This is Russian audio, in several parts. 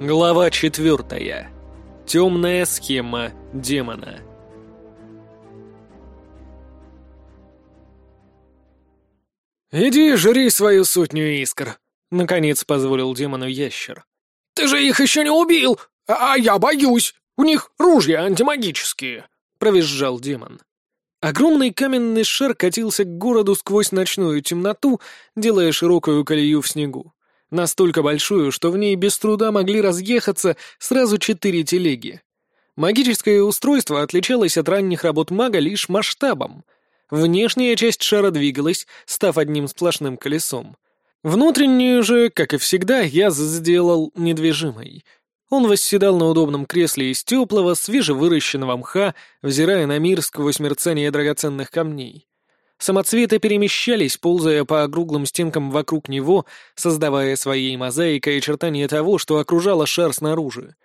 Глава четвертая. Темная схема демона. «Иди, жри свою сотню искр», — наконец позволил демону ящер. «Ты же их еще не убил! А, а я боюсь! У них ружья антимагические!» — провизжал демон. Огромный каменный шар катился к городу сквозь ночную темноту, делая широкую колею в снегу настолько большую, что в ней без труда могли разъехаться сразу четыре телеги. Магическое устройство отличалось от ранних работ мага лишь масштабом. Внешняя часть шара двигалась, став одним сплошным колесом. Внутреннюю же, как и всегда, я сделал недвижимой. Он восседал на удобном кресле из теплого, свежевыращенного мха, взирая на мир сквозь мерцание драгоценных камней. Самоцветы перемещались, ползая по округлым стенкам вокруг него, создавая своей мозаикой очертания того, что окружало шар снаружи.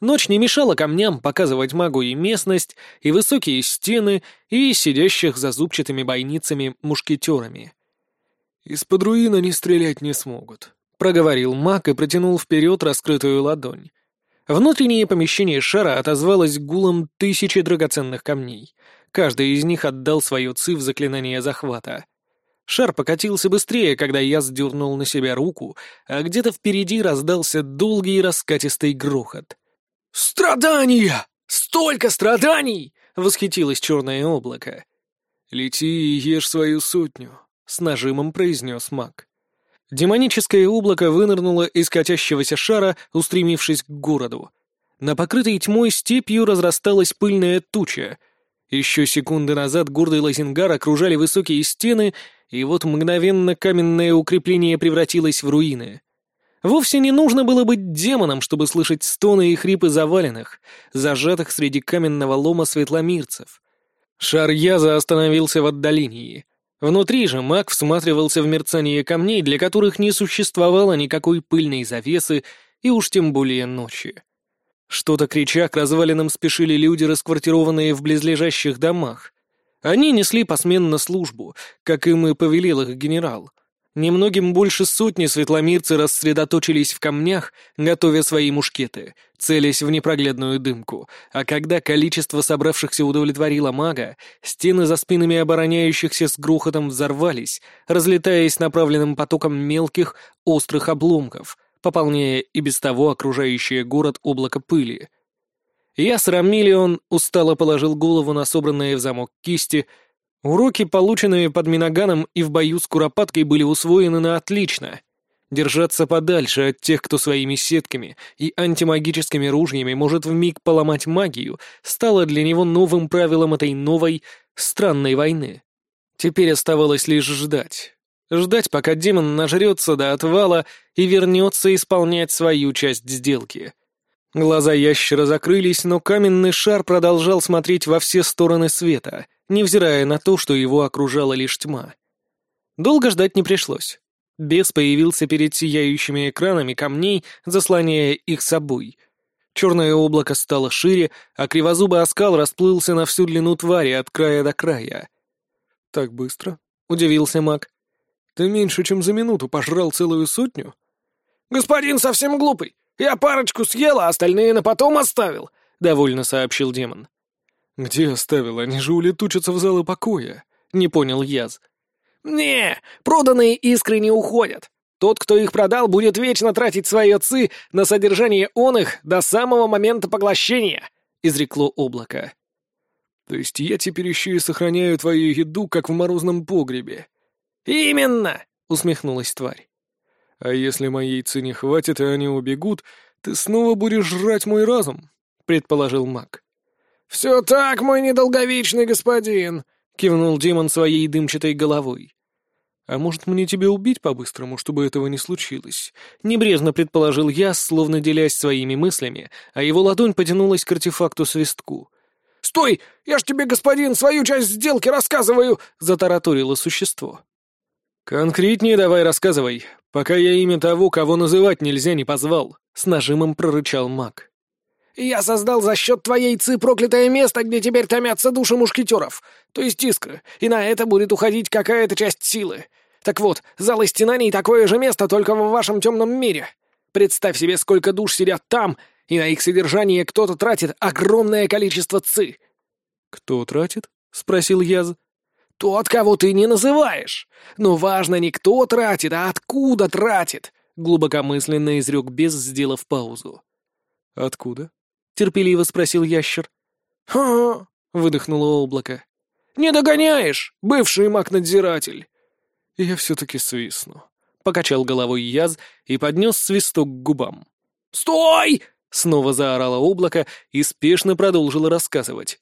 Ночь не мешала камням показывать магу и местность, и высокие стены, и сидящих за зубчатыми бойницами мушкетерами. «Из-под руин они стрелять не смогут», — проговорил маг и протянул вперед раскрытую ладонь. Внутреннее помещение шара отозвалось гулом тысячи драгоценных камней — Каждый из них отдал свое ци в заклинание захвата. Шар покатился быстрее, когда я сдернул на себя руку, а где-то впереди раздался долгий раскатистый грохот. «Страдания! Столько страданий!» — восхитилось черное облако. «Лети и ешь свою сотню», — с нажимом произнес маг. Демоническое облако вынырнуло из катящегося шара, устремившись к городу. На покрытой тьмой степью разрасталась пыльная туча, еще секунды назад гордый Лазингар окружали высокие стены, и вот мгновенно каменное укрепление превратилось в руины. Вовсе не нужно было быть демоном, чтобы слышать стоны и хрипы заваленных, зажатых среди каменного лома светломирцев. Шар Яза остановился в отдалении. Внутри же маг всматривался в мерцание камней, для которых не существовало никакой пыльной завесы и уж тем более ночи. Что-то крича к развалинам спешили люди, расквартированные в близлежащих домах. Они несли посменно службу, как им и повелел их генерал. Немногим больше сотни светломирцы рассредоточились в камнях, готовя свои мушкеты, целясь в непроглядную дымку, а когда количество собравшихся удовлетворило мага, стены за спинами обороняющихся с грохотом взорвались, разлетаясь направленным потоком мелких, острых обломков — пополняя и без того окружающее город облако пыли. Я с Рамилион устало положил голову на собранные в замок кисти. Уроки, полученные под Миноганом и в бою с Куропаткой, были усвоены на отлично. Держаться подальше от тех, кто своими сетками и антимагическими ружьями может вмиг поломать магию, стало для него новым правилом этой новой, странной войны. Теперь оставалось лишь ждать. Ждать, пока демон нажрется до отвала и вернется исполнять свою часть сделки. Глаза ящера закрылись, но каменный шар продолжал смотреть во все стороны света, невзирая на то, что его окружала лишь тьма. Долго ждать не пришлось. Бес появился перед сияющими экранами камней, заслоняя их собой. Черное облако стало шире, а кривозубый оскал расплылся на всю длину твари от края до края. «Так быстро?» — удивился маг. Ты меньше, чем за минуту пожрал целую сотню? Господин совсем глупый. Я парочку съел, а остальные на потом оставил, — довольно сообщил демон. Где оставил? Они же улетучатся в залы покоя. Не понял Яз. Не, проданные искры не уходят. Тот, кто их продал, будет вечно тратить свои отцы на содержание он их до самого момента поглощения, — изрекло облако. То есть я теперь еще и сохраняю твою еду, как в морозном погребе. «Именно!» — усмехнулась тварь. «А если моей цене хватит, и они убегут, ты снова будешь жрать мой разум», — предположил маг. «Все так, мой недолговечный господин», — кивнул демон своей дымчатой головой. «А может, мне тебя убить по-быстрому, чтобы этого не случилось?» Небрежно предположил я, словно делясь своими мыслями, а его ладонь потянулась к артефакту-свистку. «Стой! Я ж тебе, господин, свою часть сделки рассказываю!» — затараторило существо. «Конкретнее давай рассказывай, пока я имя того, кого называть нельзя, не позвал», — с нажимом прорычал маг. «Я создал за счет твоей ци проклятое место, где теперь томятся души мушкетеров, то есть искры, и на это будет уходить какая-то часть силы. Так вот, зал истинаний — такое же место, только в вашем темном мире. Представь себе, сколько душ сидят там, и на их содержание кто-то тратит огромное количество ци». «Кто тратит?» — спросил Яз. «Тот, кого ты не называешь. Но важно не кто тратит, а откуда тратит», — глубокомысленно изрек бес, сделав паузу. «Откуда?» — терпеливо спросил ящер. «Ха!» — выдохнуло облако. «Не догоняешь, бывший маг-надзиратель!» «Я все-таки свистну», — покачал головой Яз и поднес свисток к губам. «Стой!» — снова заорало облако и спешно продолжило рассказывать.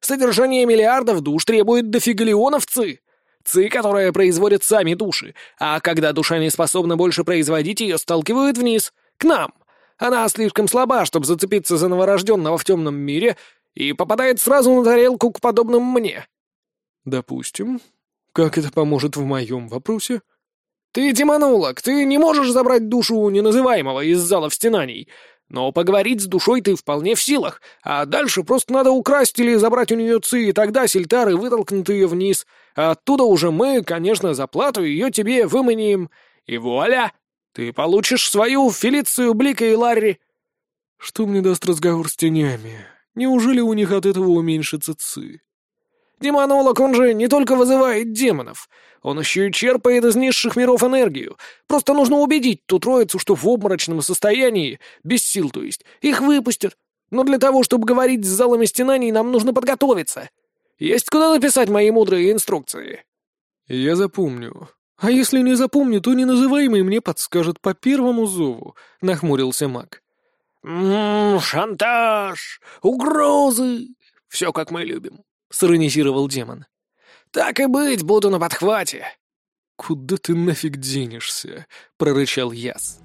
Содержание миллиардов душ требует дофигалионов ЦИ. ЦИ, которая производит сами души, а когда душа не способна больше производить, ее сталкивают вниз, к нам. Она слишком слаба, чтобы зацепиться за новорожденного в темном мире, и попадает сразу на тарелку к подобным мне. Допустим. Как это поможет в моем вопросе? Ты демонолог, ты не можешь забрать душу неназываемого из зала стенаний, но поговорить с душой ты вполне в силах, а дальше просто надо украсть или забрать у нее ци, и тогда сельтары вытолкнут ее вниз, а оттуда уже мы, конечно, за плату ее тебе выманим, и вуаля! Ты получишь свою Фелицию Блика и Ларри. Что мне даст разговор с тенями? Неужели у них от этого уменьшится ци? Демонолог, он же не только вызывает демонов, он еще и черпает из низших миров энергию. Просто нужно убедить ту троицу, что в обморочном состоянии, без сил то есть, их выпустят. Но для того, чтобы говорить с залами стенаний, нам нужно подготовиться. Есть куда написать мои мудрые инструкции?» «Я запомню. А если не запомню, то неназываемый мне подскажет по первому зову», — нахмурился маг. «М-м, шантаж, угрозы, все как мы любим», — сиронизировал демон. «Так и быть, буду на подхвате». «Куда ты нафиг денешься?» — прорычал Яз.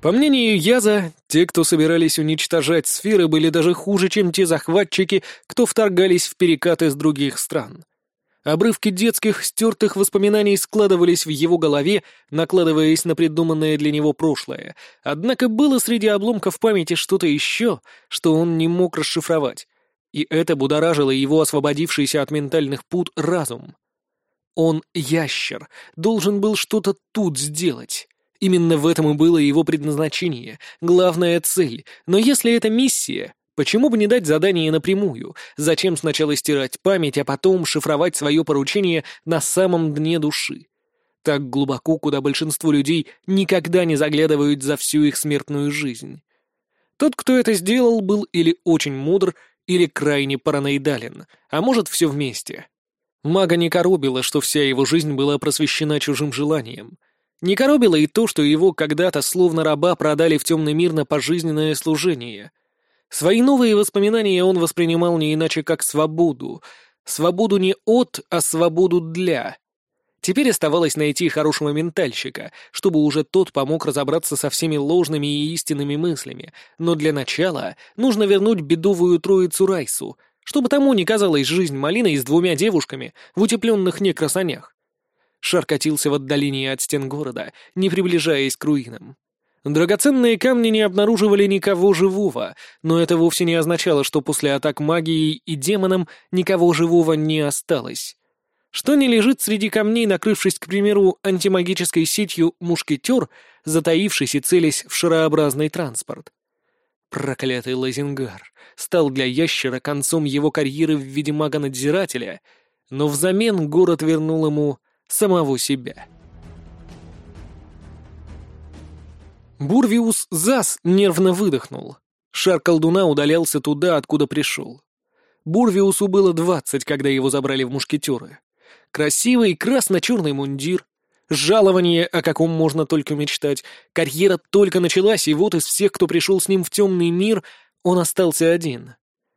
По мнению Яза, те, кто собирались уничтожать сферы, были даже хуже, чем те захватчики, кто вторгались в перекаты с других стран. Обрывки детских, стертых воспоминаний складывались в его голове, накладываясь на придуманное для него прошлое. Однако было среди обломков памяти что-то еще, что он не мог расшифровать. И это будоражило его освободившийся от ментальных пут разум. Он, ящер, должен был что-то тут сделать. Именно в этом и было его предназначение, главная цель. Но если это миссия, Почему бы не дать задание напрямую? Зачем сначала стирать память, а потом шифровать свое поручение на самом дне души? Так глубоко, куда большинство людей никогда не заглядывают за всю их смертную жизнь. Тот, кто это сделал, был или очень мудр, или крайне параноидален, а может, все вместе. Мага не коробило, что вся его жизнь была просвещена чужим желанием. Не коробило и то, что его когда-то словно раба продали в темный мир на пожизненное служение — Свои новые воспоминания он воспринимал не иначе как свободу. Свободу не от, а свободу для. Теперь оставалось найти хорошего ментальщика, чтобы уже тот помог разобраться со всеми ложными и истинными мыслями, но для начала нужно вернуть бедовую троицу Райсу, чтобы тому не казалась жизнь малиной с двумя девушками в утепленных некрасонях. Шар катился в отдалении от стен города, не приближаясь к руинам. Драгоценные камни не обнаруживали никого живого, но это вовсе не означало, что после атак магией и демоном никого живого не осталось. Что не лежит среди камней, накрывшись, к примеру, антимагической сетью мушкетер, затаившись и целясь в шарообразный транспорт. Проклятый Лазингар стал для ящера концом его карьеры в виде мага-надзирателя, но взамен город вернул ему самого себя. Бурвиус Зас нервно выдохнул. Шар колдуна удалялся туда, откуда пришел. Бурвиусу было двадцать, когда его забрали в мушкетеры. Красивый красно-черный мундир, жалование, о каком можно только мечтать, карьера только началась, и вот из всех, кто пришел с ним в темный мир, он остался один.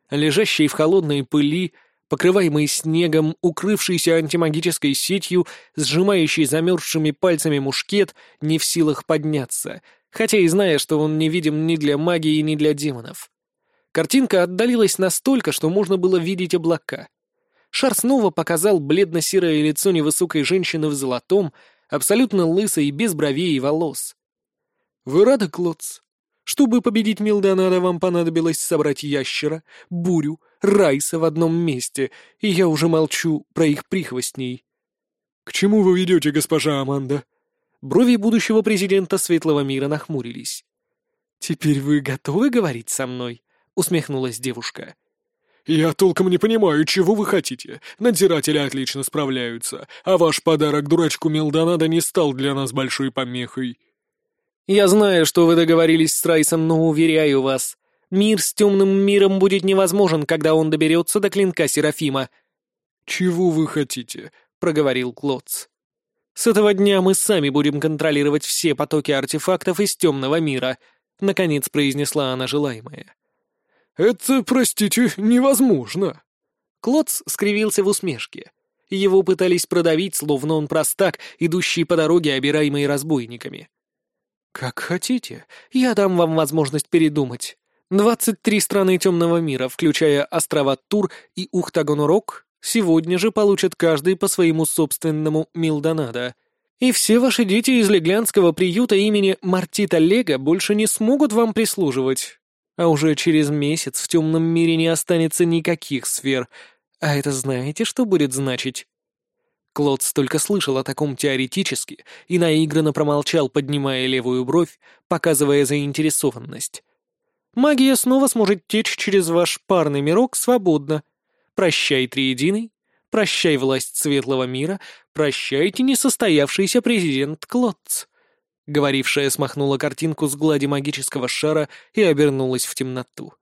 Лежащий в холодной пыли, покрываемый снегом, укрывшийся антимагической сетью, сжимающий замерзшими пальцами мушкет, не в силах подняться — хотя и зная, что он не видим ни для магии, ни для демонов. Картинка отдалилась настолько, что можно было видеть облака. Шар снова показал бледно-серое лицо невысокой женщины в золотом, абсолютно лысой, без бровей и волос. «Вы рады, Клоц? Чтобы победить Милдонада, вам понадобилось собрать ящера, бурю, райса в одном месте, и я уже молчу про их прихвостней». «К чему вы ведете, госпожа Аманда?» Брови будущего президента Светлого мира нахмурились. «Теперь вы готовы говорить со мной?» — усмехнулась девушка. «Я толком не понимаю, чего вы хотите. Надзиратели отлично справляются, а ваш подарок дурачку Мелдонадо не стал для нас большой помехой». «Я знаю, что вы договорились с Райсом, но уверяю вас, мир с темным миром будет невозможен, когда он доберется до клинка Серафима». «Чего вы хотите?» — проговорил Клотц. «С этого дня мы сами будем контролировать все потоки артефактов из темного мира», — наконец произнесла она желаемое. «Это, простите, невозможно!» Клотс скривился в усмешке. Его пытались продавить, словно он простак, идущий по дороге, обираемый разбойниками. «Как хотите. Я дам вам возможность передумать. Двадцать три страны темного мира, включая острова Тур и Ухтагонурок, сегодня же получат каждый по своему собственному Милдонадо. И все ваши дети из леглянского приюта имени Мартита Лего больше не смогут вам прислуживать. А уже через месяц в темном мире не останется никаких сфер. А это знаете, что будет значить? Клод столько слышал о таком теоретически и наигранно промолчал, поднимая левую бровь, показывая заинтересованность. Магия снова сможет течь через ваш парный мирок свободно. Прощай, Триединый, прощай, власть светлого мира, прощайте, несостоявшийся президент Клодц. Говорившая смахнула картинку с глади магического шара и обернулась в темноту.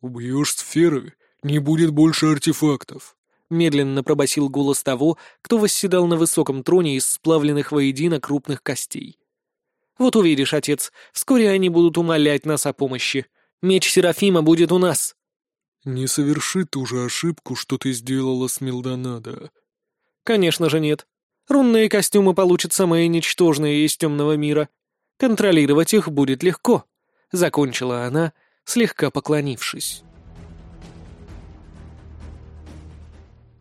«Убьешь сферы, не будет больше артефактов», — медленно пробасил голос того, кто восседал на высоком троне из сплавленных воедино крупных костей. «Вот увидишь, отец, вскоре они будут умолять нас о помощи. Меч Серафима будет у нас». «Не соверши ту же ошибку, что ты сделала с Милдонадо». «Конечно же нет. Рунные костюмы получат самые ничтожные из темного мира. Контролировать их будет легко», — закончила она, слегка поклонившись.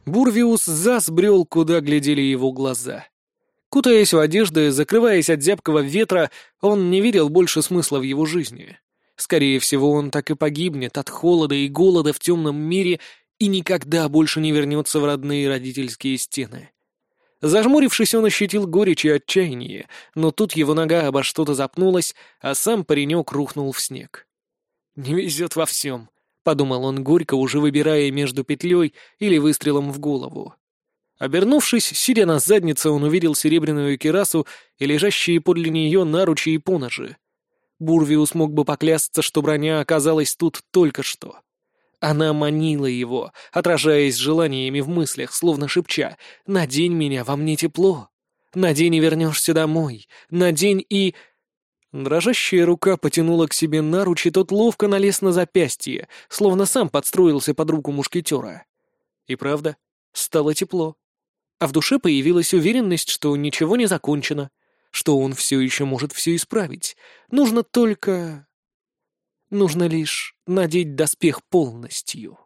Бурвиус засбрел, куда глядели его глаза. Кутаясь в одежды, закрываясь от зябкого ветра, он не видел больше смысла в его жизни. Скорее всего, он так и погибнет от холода и голода в темном мире и никогда больше не вернется в родные родительские стены. Зажмурившись, он ощутил горечь и отчаяние, но тут его нога обо что-то запнулась, а сам паренек рухнул в снег. «Не везет во всем», — подумал он горько, уже выбирая между петлей или выстрелом в голову. Обернувшись, сидя на заднице, он увидел серебряную кирасу и лежащие подле нее наручи и поножи. Бурвиус мог бы поклясться, что броня оказалась тут только что. Она манила его, отражаясь желаниями в мыслях, словно шепча «Надень меня, во мне тепло! Надень и вернешься домой! Надень и...» Дрожащая рука потянула к себе наруч, и тот ловко налез на запястье, словно сам подстроился под руку мушкетера. И правда, стало тепло. А в душе появилась уверенность, что ничего не закончено, что он все еще может все исправить. Нужно только... Нужно лишь надеть доспех полностью.